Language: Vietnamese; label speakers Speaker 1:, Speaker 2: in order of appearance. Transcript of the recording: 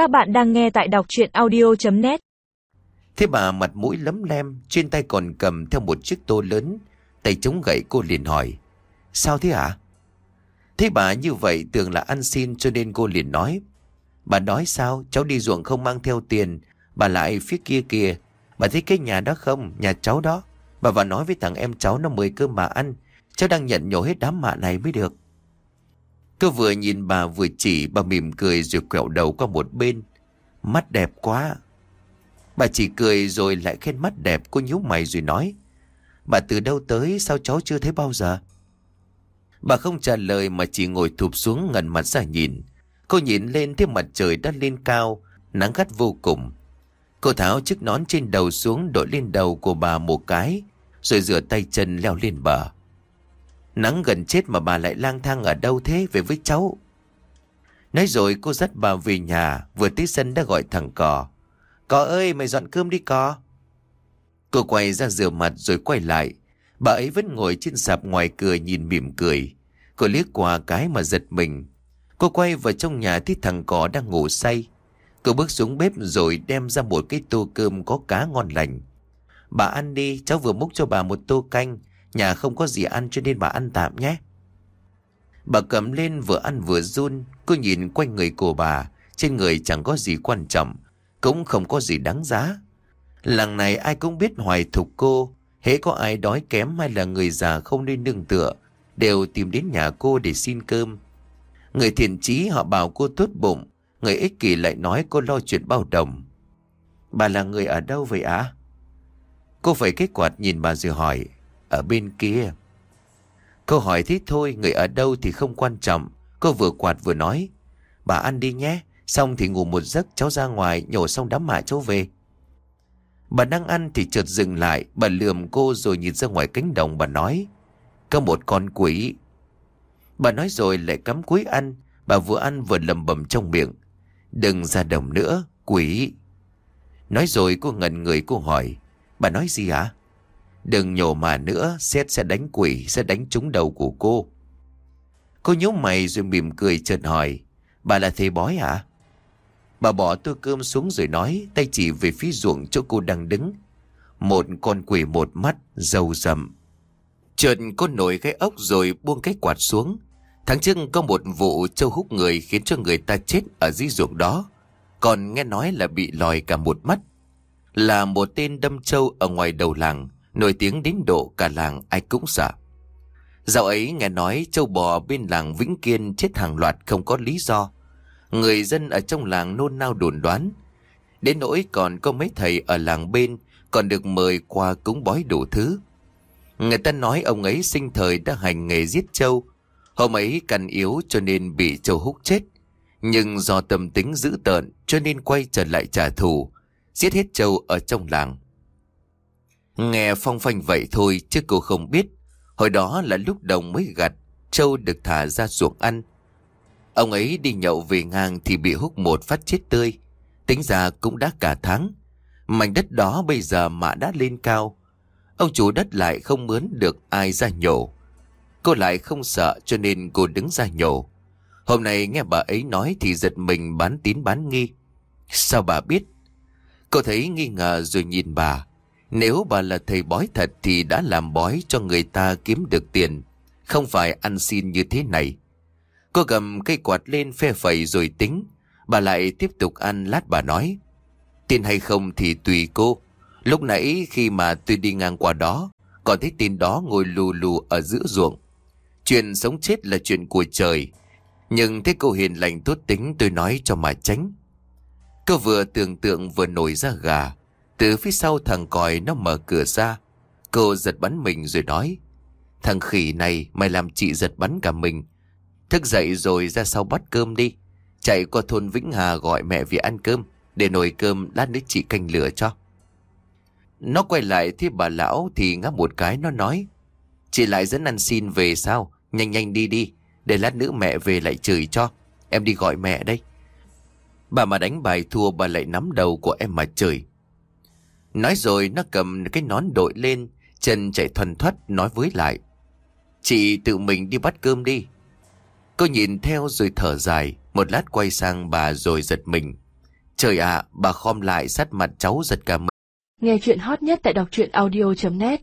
Speaker 1: Các bạn đang nghe tại đọc chuyện audio.net
Speaker 2: Thế bà mặt mũi lấm lem, trên tay còn cầm theo một chiếc tô lớn, tay chống gậy cô liền hỏi. Sao thế hả? Thế bà như vậy tưởng là ăn xin cho nên cô liền nói. Bà nói sao? Cháu đi ruộng không mang theo tiền. Bà lại phía kia kìa. Bà thấy cái nhà đó không? Nhà cháu đó. Bà vào nói với thằng em cháu nó mời cơm bà ăn. Cháu đang nhận nhổ hết đám mạ này mới được cứ vừa nhìn bà vừa chỉ bà mỉm cười rồi quẹo đầu qua một bên. Mắt đẹp quá. Bà chỉ cười rồi lại khen mắt đẹp cô nhíu mày rồi nói. Bà từ đâu tới sao cháu chưa thấy bao giờ? Bà không trả lời mà chỉ ngồi thụp xuống ngần mặt ra nhìn. Cô nhìn lên thấy mặt trời đã lên cao, nắng gắt vô cùng. Cô tháo chiếc nón trên đầu xuống đội lên đầu của bà một cái, rồi rửa tay chân leo lên bờ. Nắng gần chết mà bà lại lang thang ở đâu thế về với cháu? Nói rồi cô dắt bà về nhà, vừa tới sân đã gọi thằng cò. Cò ơi mày dọn cơm đi cò. Cô quay ra rửa mặt rồi quay lại. Bà ấy vẫn ngồi trên sạp ngoài cửa nhìn mỉm cười. Cô liếc qua cái mà giật mình. Cô quay vào trong nhà thấy thằng cò đang ngủ say. Cô bước xuống bếp rồi đem ra một cái tô cơm có cá ngon lành. Bà ăn đi, cháu vừa múc cho bà một tô canh. Nhà không có gì ăn cho nên bà ăn tạm nhé. Bà cầm lên vừa ăn vừa run. Cô nhìn quanh người của bà. Trên người chẳng có gì quan trọng. Cũng không có gì đáng giá. Làng này ai cũng biết hoài thục cô. Hễ có ai đói kém hay là người già không nên nương tựa. Đều tìm đến nhà cô để xin cơm. Người thiện trí họ bảo cô tốt bụng. Người ích kỷ lại nói cô lo chuyện bao đồng. Bà là người ở đâu vậy ạ? Cô phải kết quạt nhìn bà rồi hỏi. Ở bên kia. Câu hỏi thế thôi, người ở đâu thì không quan trọng. Cô vừa quạt vừa nói. Bà ăn đi nhé, xong thì ngủ một giấc cháu ra ngoài nhổ xong đám mạ cháu về. Bà đang ăn thì chợt dừng lại, bà lườm cô rồi nhìn ra ngoài cánh đồng bà nói. Có một con quỷ. Bà nói rồi lại cắm cúi ăn, bà vừa ăn vừa lầm bầm trong miệng. Đừng ra đồng nữa, quỷ. Nói rồi cô ngẩn người cô hỏi. Bà nói gì hả? Đừng nhổ mà nữa, xét sẽ đánh quỷ, sẽ đánh trúng đầu của cô. Cô nhíu mày rồi mỉm cười chợt hỏi. Bà là thầy bói hả? Bà bỏ tô cơm xuống rồi nói, tay chỉ về phía ruộng chỗ cô đang đứng. Một con quỷ một mắt, dầu rậm. Chợt cô nổi cái ốc rồi buông cái quạt xuống. Tháng trước có một vụ châu hút người khiến cho người ta chết ở dưới ruộng đó. Còn nghe nói là bị lòi cả một mắt. Là một tên đâm châu ở ngoài đầu làng, nổi tiếng đến độ cả làng ai cũng sợ. Dạo ấy nghe nói châu bò bên làng Vĩnh Kiên chết hàng loạt không có lý do. Người dân ở trong làng nôn nao đồn đoán. Đến nỗi còn có mấy thầy ở làng bên còn được mời qua cúng bói đủ thứ. Người ta nói ông ấy sinh thời đã hành nghề giết châu. Hôm ấy cằn yếu cho nên bị châu hút chết. Nhưng do tâm tính dữ tợn cho nên quay trở lại trả thù. Giết hết châu ở trong làng. Nghe phong phanh vậy thôi chứ cô không biết. Hồi đó là lúc đồng mới gặt, trâu được thả ra ruộng ăn. Ông ấy đi nhậu về ngang thì bị hút một phát chết tươi. Tính ra cũng đã cả tháng. Mảnh đất đó bây giờ mạ đã lên cao. Ông chủ đất lại không mướn được ai ra nhổ. Cô lại không sợ cho nên cô đứng ra nhổ. Hôm nay nghe bà ấy nói thì giật mình bán tín bán nghi. Sao bà biết? Cô thấy nghi ngờ rồi nhìn bà. Nếu bà là thầy bói thật thì đã làm bói cho người ta kiếm được tiền. Không phải ăn xin như thế này. Cô cầm cây quạt lên phe phẩy rồi tính. Bà lại tiếp tục ăn lát bà nói. Tin hay không thì tùy cô. Lúc nãy khi mà tôi đi ngang qua đó, còn thấy tin đó ngồi lù lù ở giữa ruộng. Chuyện sống chết là chuyện của trời. Nhưng thấy cô hiền lành tốt tính tôi nói cho mà tránh. Cô vừa tưởng tượng vừa nổi ra gà. Từ phía sau thằng còi nó mở cửa ra. Cô giật bắn mình rồi nói. Thằng khỉ này, mày làm chị giật bắn cả mình. Thức dậy rồi ra sau bắt cơm đi. Chạy qua thôn Vĩnh Hà gọi mẹ về ăn cơm. Để nồi cơm lát nữa chị canh lửa cho. Nó quay lại thấy bà lão thì ngáp một cái, nó nói. Chị lại dẫn ăn xin về sao? Nhanh nhanh đi đi. Để lát nữa mẹ về lại chửi cho. Em đi gọi mẹ đây. Bà mà đánh bài thua, bà lại nắm đầu của em mà chửi. Nói rồi nó cầm cái nón đội lên, chân chạy thuần thoát nói với lại. Chị tự mình đi bắt cơm đi. Cô nhìn theo rồi thở dài, một lát quay sang bà rồi giật mình. Trời ạ, bà khom lại sát mặt cháu giật cả mình.
Speaker 3: Nghe chuyện hot nhất tại đọc truyện audio.net